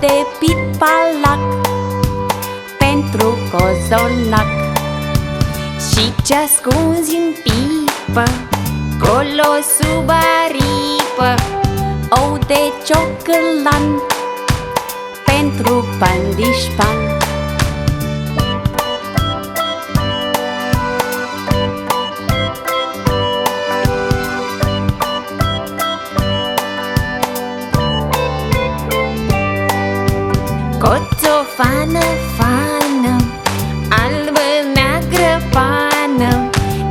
de pipalac Pentru cozonac. Și ce ascunzi în pipă Colo sub aripă Ou de ciocolan Pentru pandișpan. Coțofană, fană, albă, neagră, pană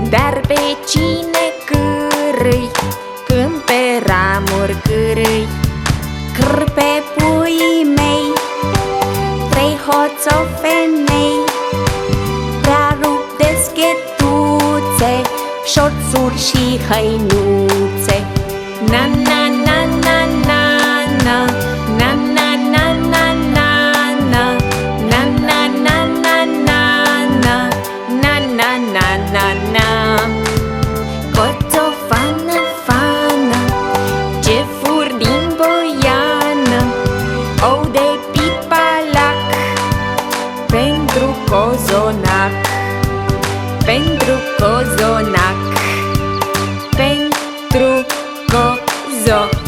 Dar pe cine cârâi, când pe ramuri cârâi? Câr pe puii mei, trei hoțofenei Prea rup de schetuțe, șorțuri și hăinuțe. Na, na, na, na, Pentru cozonac Pentru cozonac